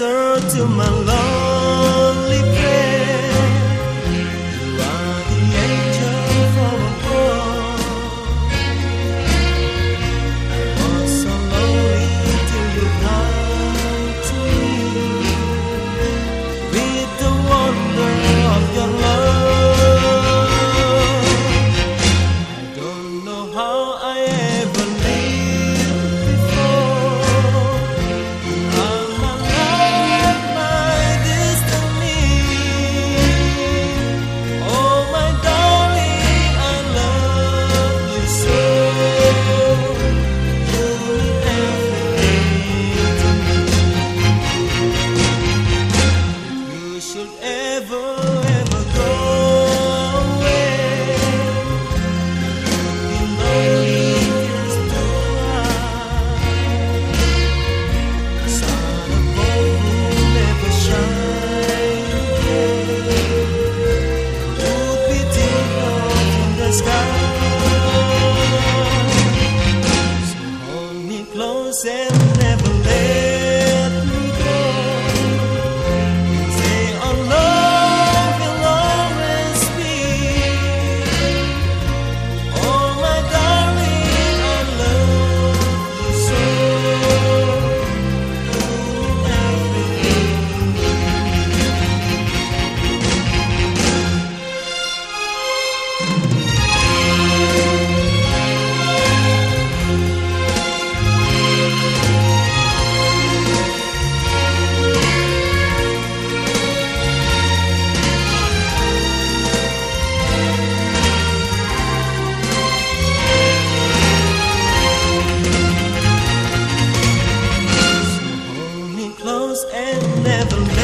answer to my love. So Hold me close and and never lose.